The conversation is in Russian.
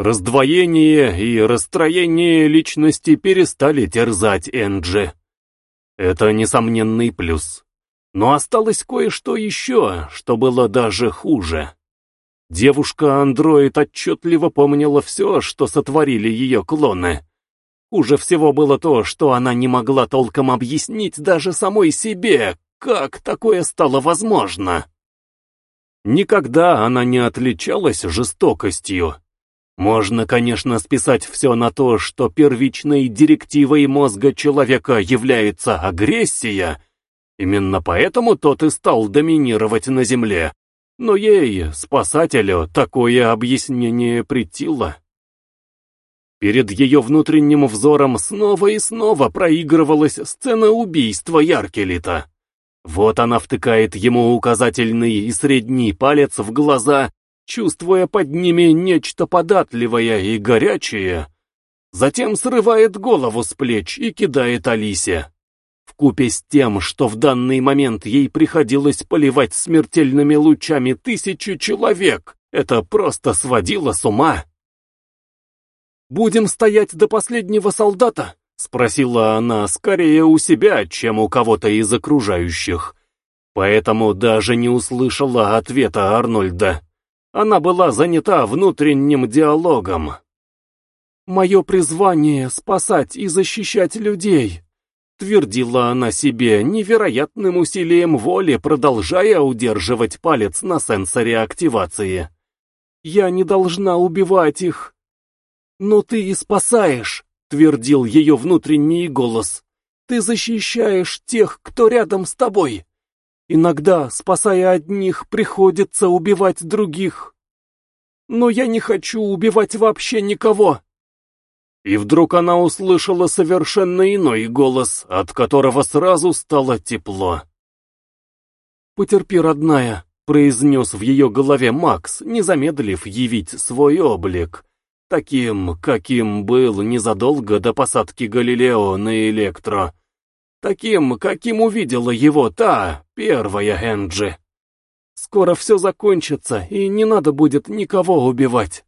Раздвоение и расстроение личности перестали терзать Энджи. Это несомненный плюс. Но осталось кое-что еще, что было даже хуже. Девушка-андроид отчетливо помнила все, что сотворили ее клоны. Хуже всего было то, что она не могла толком объяснить даже самой себе, как такое стало возможно. Никогда она не отличалась жестокостью. Можно, конечно, списать все на то, что первичной директивой мозга человека является агрессия, именно поэтому тот и стал доминировать на Земле. Но ей, спасателю, такое объяснение притило. Перед ее внутренним взором снова и снова проигрывалась сцена убийства Яркелита. Вот она втыкает ему указательный и средний палец в глаза, чувствуя под ними нечто податливое и горячее. Затем срывает голову с плеч и кидает Алисе. Вкупе с тем, что в данный момент ей приходилось поливать смертельными лучами тысячу человек, это просто сводило с ума. «Будем стоять до последнего солдата?» — спросила она скорее у себя, чем у кого-то из окружающих. Поэтому даже не услышала ответа Арнольда. Она была занята внутренним диалогом. «Мое призвание — спасать и защищать людей», — твердила она себе невероятным усилием воли, продолжая удерживать палец на сенсоре активации. «Я не должна убивать их». «Но ты и спасаешь», — твердил ее внутренний голос. «Ты защищаешь тех, кто рядом с тобой». Иногда, спасая одних, приходится убивать других. Но я не хочу убивать вообще никого. И вдруг она услышала совершенно иной голос, от которого сразу стало тепло. «Потерпи, родная», — произнес в ее голове Макс, не замедлив явить свой облик, таким, каким был незадолго до посадки Галилео на Электро, Таким, каким увидела его та, первая Энджи. Скоро все закончится, и не надо будет никого убивать.